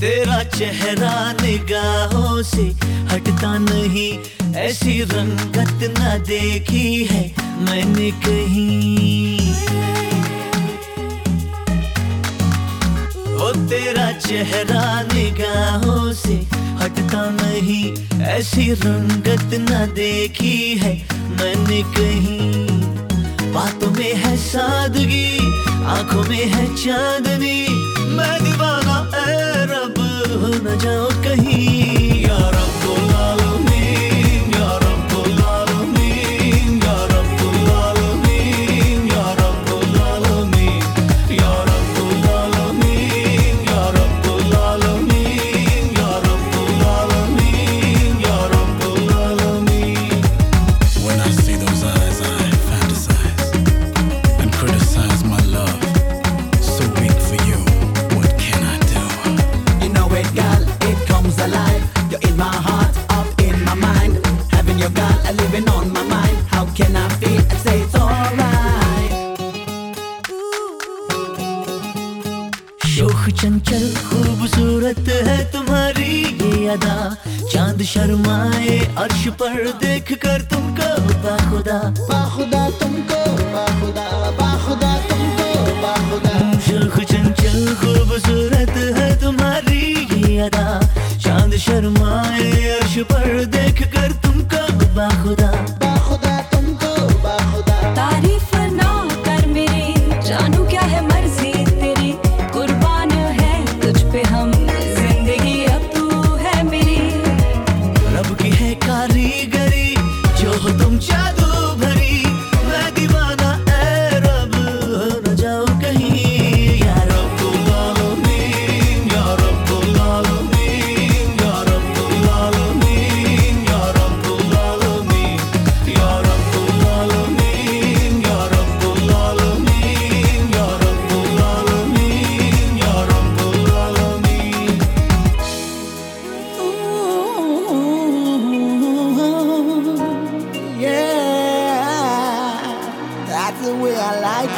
तेरा चेहरा निगाहों से हटता नहीं ऐसी रंगत न देखी है मैंने कहीं तेरा चेहरा निगाहों से हटता नहीं। ऐसी रंगत न देखी है मैंने कहीं। बातों में है सादगी, आँखों में है चांदनी। मैं दीवाना ऐ, रब, हो न जाओ कहीं। शोख चंचल खूबसूरत है तुम्हारी ये अदा। चाँद शर्माए अर्श पर देख कर तुमको बाखुदा। बाखुदा तुमको बाखुदा बाखुदा तुमको बाखुदा। शोख चंचल खूबसूरत है तुम्हारी ये अदा। चाँद Sharma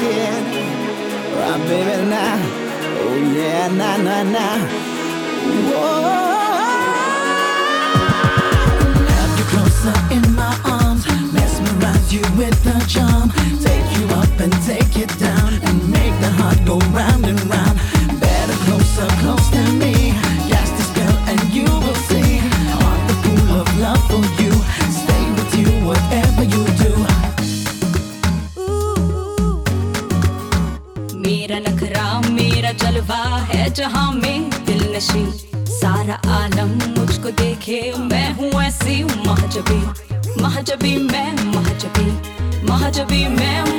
again. Oh, baby, now. Oh, yeah, nah, nah, nah. Whoa. Have you closer in my arms. Mesmerize you with the charm. Take you up and take है जहाँ में दिल नशी। सारा आलम मुझको देखे, मैं हूँ ऐसी महजबी। महजबी मैं, महजबी। महजबी मैं